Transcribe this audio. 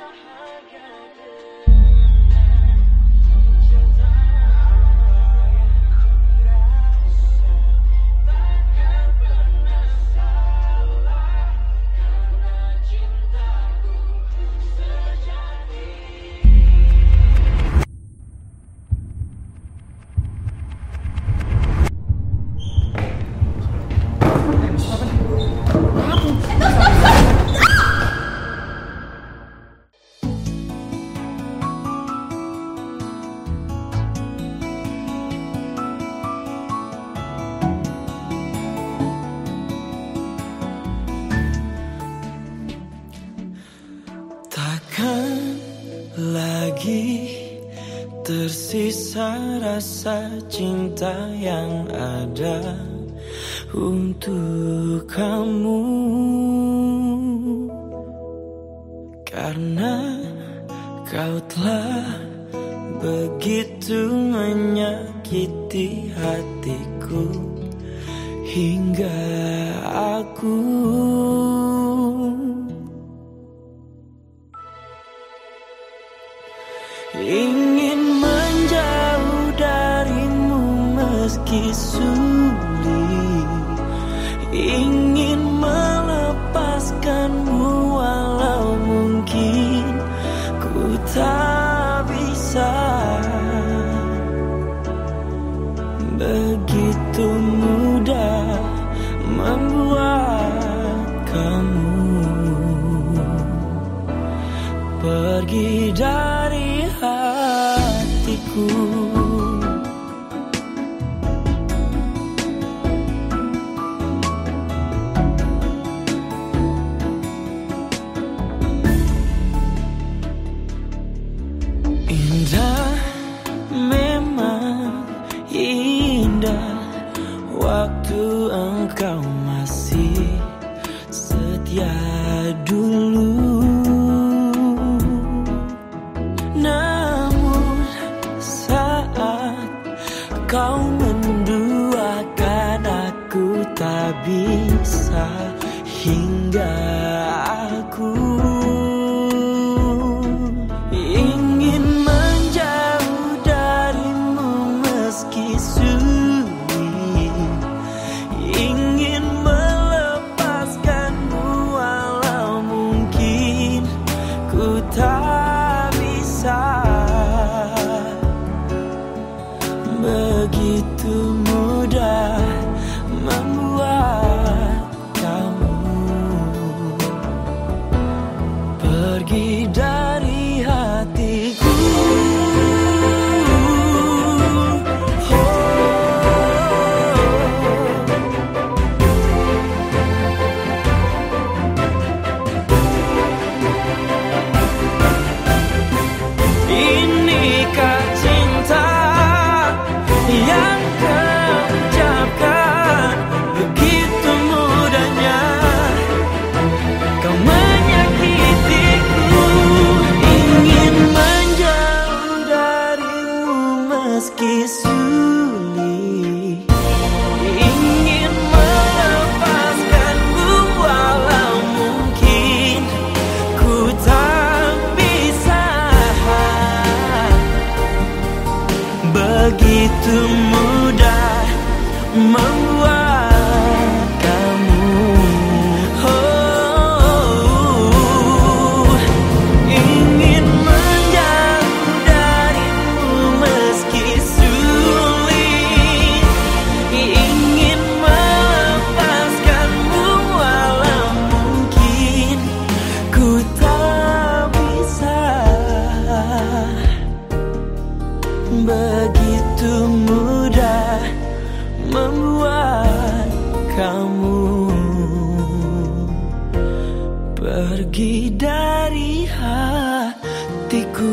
bahagia bisa rasa cinta yang ada untuk kamu. Karena kau telah begitu menyakiti hatiku Hingga aku sulit Ingin melepaskanmu walau mungkin ku tak bisa. Begitu mudah membuat kamu Pergi dari hatiku Waktu engkau masih setia dulu. Namun saat kau menduakan aku tak bisa hingga aku pergi dari begitu mudah membuat kamu oh, ingin menjauh darimu meski sulit. Ingin melepaskanmu walau mungkin ku tak bisa begitu membuat kamu pergi dari hatiku